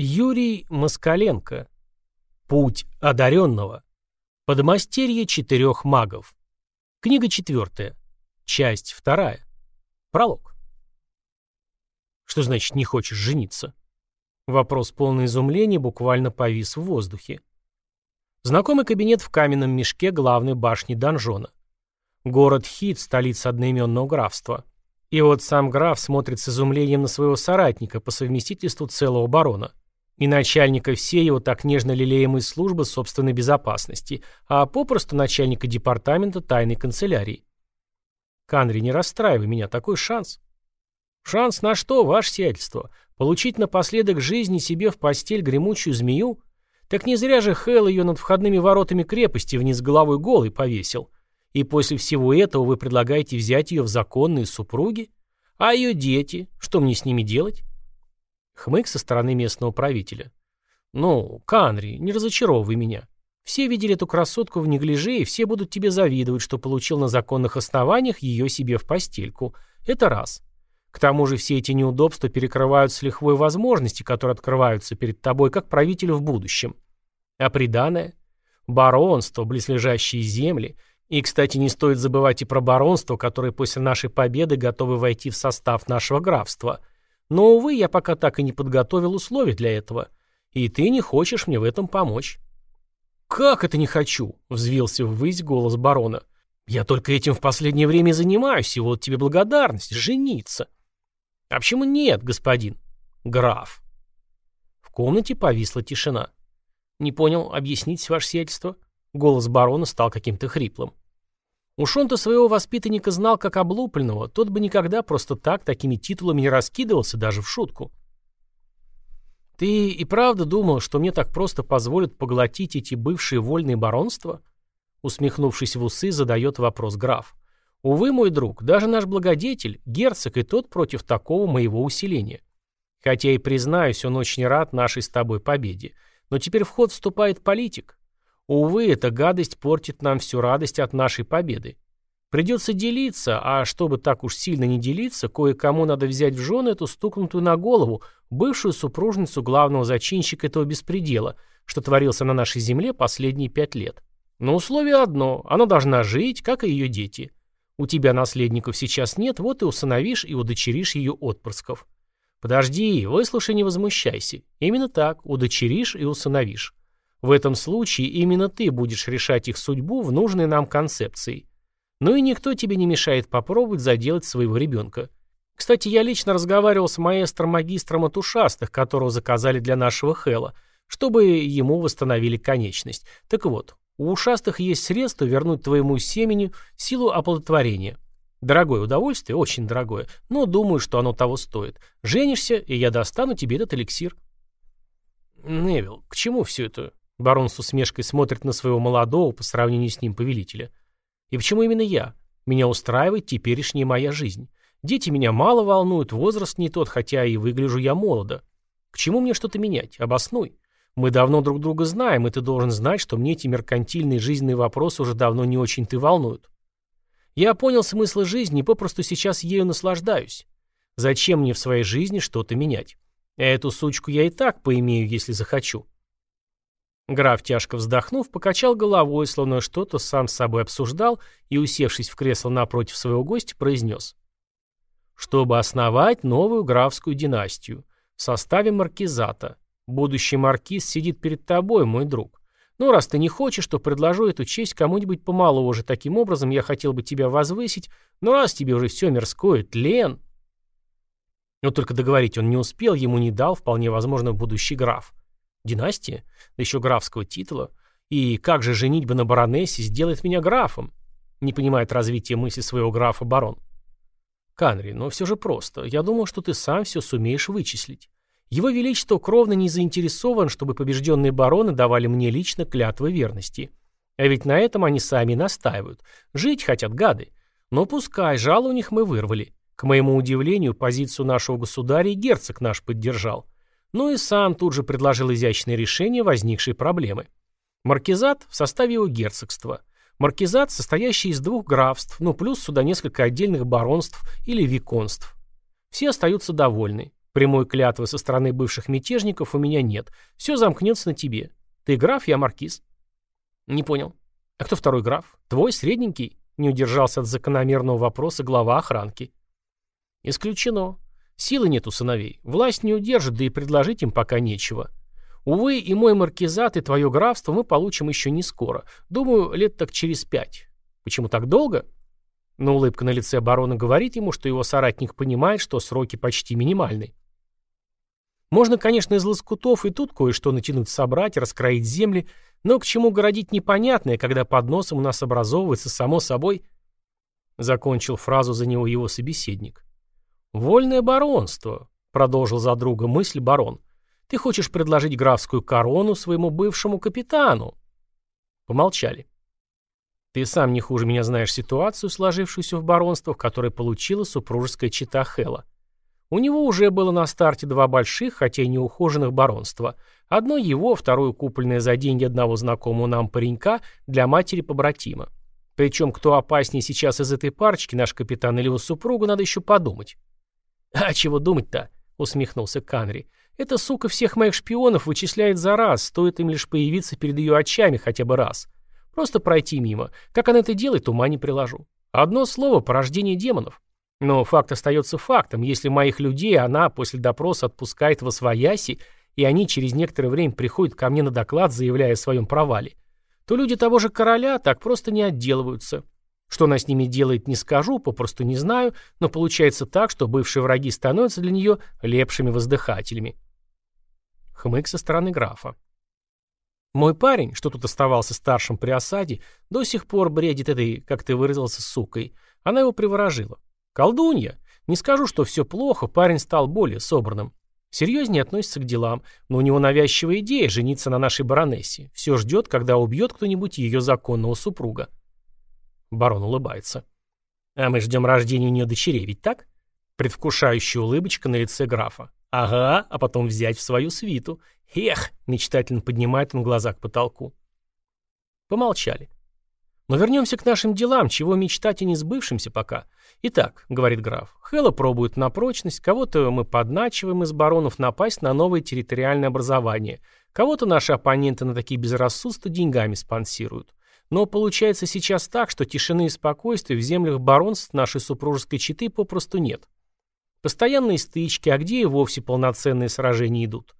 Юрий Москаленко. Путь одаренного. Подмастерье четырех магов. Книга четвертая. Часть вторая. Пролог. Что значит не хочешь жениться? Вопрос полный изумления буквально повис в воздухе. Знакомый кабинет в каменном мешке главной башни донжона. Город Хит, столица одноименного графства. И вот сам граф смотрит с изумлением на своего соратника по совместительству целого барона и начальника всей его так нежно лелеемой службы собственной безопасности, а попросту начальника департамента тайной канцелярии. Канри, не расстраивай меня, такой шанс. Шанс на что, ваше сиятельство? Получить напоследок жизни себе в постель гремучую змею? Так не зря же Хэл ее над входными воротами крепости вниз головой голой повесил. И после всего этого вы предлагаете взять ее в законные супруги? А ее дети? Что мне с ними делать? Хмык со стороны местного правителя. «Ну, Канри, не разочаровывай меня. Все видели эту красотку в неглиже, и все будут тебе завидовать, что получил на законных основаниях ее себе в постельку. Это раз. К тому же все эти неудобства перекрывают с лихвой возможности, которые открываются перед тобой как правителю в будущем. А приданное? Баронство, близлежащие земли. И, кстати, не стоит забывать и про баронство, которое после нашей победы готовы войти в состав нашего графства – но, увы, я пока так и не подготовил условий для этого. И ты не хочешь мне в этом помочь. «Как это не хочу?» — взвился ввысь голос барона. «Я только этим в последнее время занимаюсь, и вот тебе благодарность — жениться». «А почему нет, господин?» «Граф». В комнате повисла тишина. «Не понял, объяснить, ваше сиятельство?» Голос барона стал каким-то хриплым. Уж он-то своего воспитанника знал как облупленного, тот бы никогда просто так такими титулами не раскидывался даже в шутку. «Ты и правда думал, что мне так просто позволят поглотить эти бывшие вольные баронства?» Усмехнувшись в усы, задает вопрос граф. «Увы, мой друг, даже наш благодетель, герцог, и тот против такого моего усиления. Хотя и признаюсь, он очень рад нашей с тобой победе. Но теперь в ход вступает политик. Увы, эта гадость портит нам всю радость от нашей победы. Придется делиться, а чтобы так уж сильно не делиться, кое-кому надо взять в жены эту стукнутую на голову, бывшую супружницу главного зачинщика этого беспредела, что творился на нашей земле последние пять лет. Но условие одно – она должна жить, как и ее дети. У тебя наследников сейчас нет, вот и усыновишь и удочеришь ее отпрысков. Подожди, выслушай, не возмущайся. Именно так, удочеришь и усыновишь. В этом случае именно ты будешь решать их судьбу в нужной нам концепции. Ну и никто тебе не мешает попробовать заделать своего ребенка. Кстати, я лично разговаривал с маэстром-магистром от ушастых, которого заказали для нашего Хэла, чтобы ему восстановили конечность. Так вот, у ушастых есть средства вернуть твоему семени силу оплодотворения. Дорогое удовольствие, очень дорогое, но думаю, что оно того стоит. Женишься, и я достану тебе этот эликсир. Невил, к чему все это? Барон с усмешкой смотрит на своего молодого по сравнению с ним повелителя. И почему именно я? Меня устраивает теперешняя моя жизнь. Дети меня мало волнуют, возраст не тот, хотя и выгляжу я молодо. К чему мне что-то менять? Обоснуй. Мы давно друг друга знаем, и ты должен знать, что мне эти меркантильные жизненные вопросы уже давно не очень ты волнуют. Я понял смысл жизни и попросту сейчас ею наслаждаюсь. Зачем мне в своей жизни что-то менять? Эту сучку я и так поимею, если захочу. Граф, тяжко вздохнув, покачал головой, словно что-то сам с собой обсуждал, и, усевшись в кресло напротив своего гостя, произнес. «Чтобы основать новую графскую династию в составе маркизата. Будущий маркиз сидит перед тобой, мой друг. Ну, раз ты не хочешь, то предложу эту честь кому-нибудь помоложе. Таким образом, я хотел бы тебя возвысить, но раз тебе уже все мирское, тлен...» Но только договорить он не успел, ему не дал, вполне возможно, будущий граф. Династия? Да еще графского титула. И как же женитьба на баронессе сделает меня графом? Не понимает развития мысли своего графа барон. Канри, но все же просто. Я думал, что ты сам все сумеешь вычислить. Его Величество кровно не заинтересован, чтобы побежденные бароны давали мне лично клятвы верности. А ведь на этом они сами настаивают. Жить хотят гады. Но пускай, жало у них мы вырвали. К моему удивлению, позицию нашего государя и герцог наш поддержал но и сам тут же предложил изящное решение возникшей проблемы. Маркизат в составе его герцогства. Маркизат, состоящий из двух графств, ну плюс сюда несколько отдельных баронств или виконств. Все остаются довольны. Прямой клятвы со стороны бывших мятежников у меня нет. Все замкнется на тебе. Ты граф, я маркиз. Не понял. А кто второй граф? Твой, средненький? Не удержался от закономерного вопроса глава охранки. Исключено. Силы нет у сыновей. Власть не удержит, да и предложить им пока нечего. Увы, и мой маркизат, и твое графство мы получим еще не скоро. Думаю, лет так через пять. Почему так долго? Но улыбка на лице барона говорит ему, что его соратник понимает, что сроки почти минимальны. Можно, конечно, из лоскутов и тут кое-что натянуть собрать, раскроить земли, но к чему городить непонятное, когда под носом у нас образовывается само собой... Закончил фразу за него его собеседник. «Вольное баронство», — продолжил за друга мысль барон. «Ты хочешь предложить графскую корону своему бывшему капитану?» Помолчали. «Ты сам не хуже меня знаешь ситуацию, сложившуюся в баронствах, которую получила супружеская чита Хэла. У него уже было на старте два больших, хотя и неухоженных баронства. Одно его, второе купленное за деньги одного знакомого нам паренька для матери-побратима. Причем, кто опаснее сейчас из этой парочки, наш капитан или его супругу, надо еще подумать. «А чего думать-то?» — усмехнулся Канри. «Эта сука всех моих шпионов вычисляет за раз, стоит им лишь появиться перед ее очами хотя бы раз. Просто пройти мимо. Как она это делает, ума не приложу. Одно слово — порождение демонов. Но факт остается фактом. Если моих людей она после допроса отпускает во свояси, и они через некоторое время приходят ко мне на доклад, заявляя о своем провале, то люди того же короля так просто не отделываются. Что она с ними делает, не скажу, попросту не знаю, но получается так, что бывшие враги становятся для нее лепшими воздыхателями. Хмык со стороны графа. Мой парень, что тут оставался старшим при осаде, до сих пор бредит этой, как ты выразился, сукой. Она его приворожила. Колдунья. Не скажу, что все плохо, парень стал более собранным. Серьезнее относится к делам, но у него навязчивая идея жениться на нашей баронессе. Все ждет, когда убьет кто-нибудь ее законного супруга. Барон улыбается. А мы ждем рождения у нее дочерей, ведь так? Предвкушающая улыбочка на лице графа. Ага, а потом взять в свою свиту. Эх, мечтательно поднимает он глаза к потолку. Помолчали. Но вернемся к нашим делам, чего мечтать и не сбывшимся пока. Итак, говорит граф, Хэлла пробует на прочность, кого-то мы подначиваем из баронов напасть на новое территориальное образование, кого-то наши оппоненты на такие безрассудства деньгами спонсируют. Но получается сейчас так, что тишины и спокойствия в землях баронств нашей супружеской четы попросту нет. Постоянные стычки, а где и вовсе полноценные сражения идут.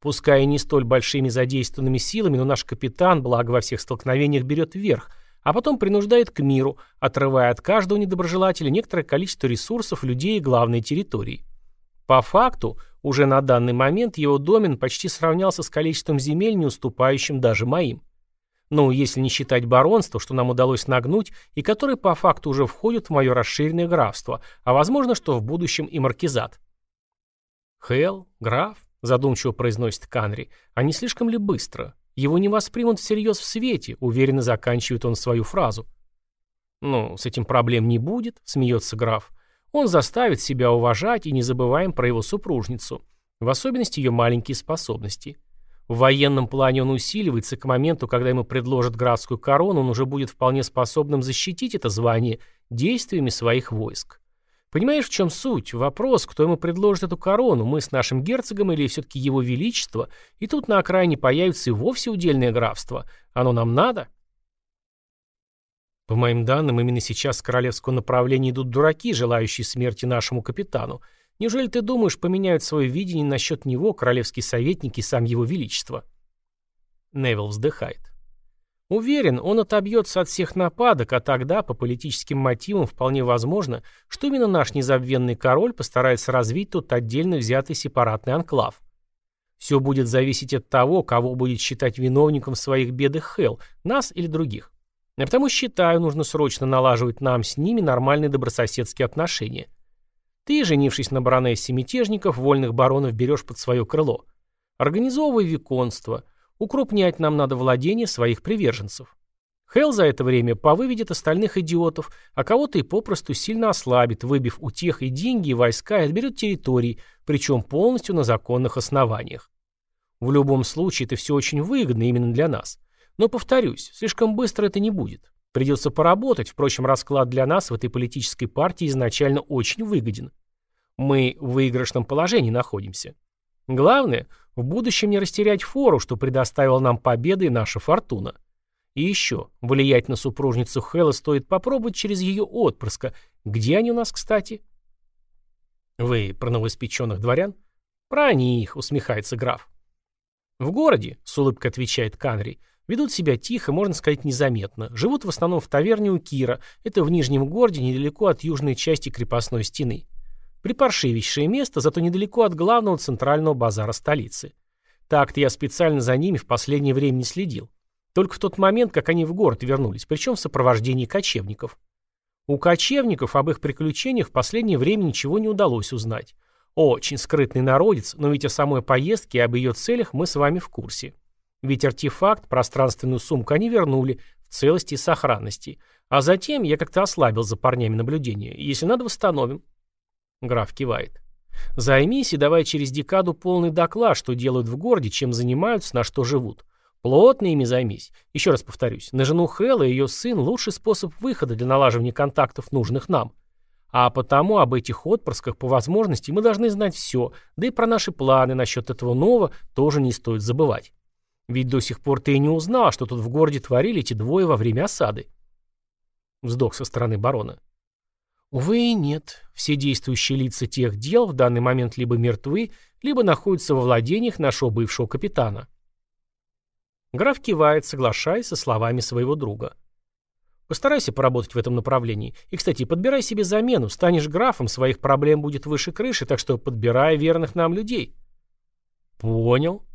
Пускай и не столь большими задействованными силами, но наш капитан, благо во всех столкновениях, берет верх, а потом принуждает к миру, отрывая от каждого недоброжелателя некоторое количество ресурсов, людей и главной территории. По факту, уже на данный момент его домен почти сравнялся с количеством земель, не уступающим даже моим. Ну, если не считать баронство, что нам удалось нагнуть, и которые по факту уже входят в мое расширенное графство, а возможно, что в будущем и маркизат. «Хелл, граф», — задумчиво произносит Канри, — «а не слишком ли быстро? Его не воспримут всерьез в свете, уверенно заканчивает он свою фразу. «Ну, с этим проблем не будет», — смеется граф. «Он заставит себя уважать, и не забываем про его супружницу, в особенности ее маленькие способности. В военном плане он усиливается, к моменту, когда ему предложат графскую корону, он уже будет вполне способным защитить это звание действиями своих войск. Понимаешь, в чем суть? Вопрос, кто ему предложит эту корону, мы с нашим герцогом или все-таки его величество, и тут на окраине появится и вовсе удельное графство. Оно нам надо? По моим данным, именно сейчас с королевского направления идут дураки, желающие смерти нашему капитану. Неужели ты думаешь, поменяют свое видение насчет него, королевские советники и сам его величество? Невил вздыхает. Уверен, он отобьется от всех нападок, а тогда, по политическим мотивам, вполне возможно, что именно наш незабвенный король постарается развить тут отдельно взятый сепаратный анклав. Все будет зависеть от того, кого будет считать виновником своих бед и Хелл, нас или других. А потому считаю, нужно срочно налаживать нам с ними нормальные добрососедские отношения. Ты, женившись на баронессе мятежников, вольных баронов берешь под свое крыло. Организовывай виконство – Укрупнять нам надо владение своих приверженцев. Хелл за это время повыведет остальных идиотов, а кого-то и попросту сильно ослабит, выбив у тех и деньги, и войска, и отберет территории, причем полностью на законных основаниях. В любом случае, это все очень выгодно именно для нас. Но, повторюсь, слишком быстро это не будет. Придется поработать, впрочем, расклад для нас в этой политической партии изначально очень выгоден. Мы в выигрышном положении находимся. Главное, в будущем не растерять фору, что предоставила нам победа и наша фортуна. И еще, влиять на супружницу Хэлла стоит попробовать через ее отпрыска. Где они у нас, кстати? Вы про новоиспеченных дворян? Про них, усмехается граф. В городе, с улыбкой отвечает Канри, ведут себя тихо, можно сказать, незаметно. Живут в основном в таверне у Кира, это в Нижнем городе, недалеко от южной части крепостной стены. Припаршивейшее место, зато недалеко от главного центрального базара столицы. Так-то я специально за ними в последнее время не следил. Только в тот момент, как они в город вернулись, причем в сопровождении кочевников. У кочевников об их приключениях в последнее время ничего не удалось узнать. Очень скрытный народец, но ведь о самой поездке и об ее целях мы с вами в курсе. Ведь артефакт, пространственную сумку они вернули в целости и сохранности. А затем я как-то ослабил за парнями наблюдение. Если надо, восстановим. Граф кивает. Займись и давай через декаду полный доклад, что делают в городе, чем занимаются, на что живут. Плотно ими займись. Еще раз повторюсь, на жену Хэлла и ее сын лучший способ выхода для налаживания контактов, нужных нам. А потому об этих отпрысках по возможности мы должны знать все, да и про наши планы насчет этого нового тоже не стоит забывать. Ведь до сих пор ты и не узнал, что тут в городе творили эти двое во время осады. Вздох со стороны барона. Увы и нет. Все действующие лица тех дел в данный момент либо мертвы, либо находятся во владениях нашего бывшего капитана. Граф кивает, соглашаясь со словами своего друга. Постарайся поработать в этом направлении. И, кстати, подбирай себе замену. Станешь графом, своих проблем будет выше крыши, так что подбирай верных нам людей. Понял.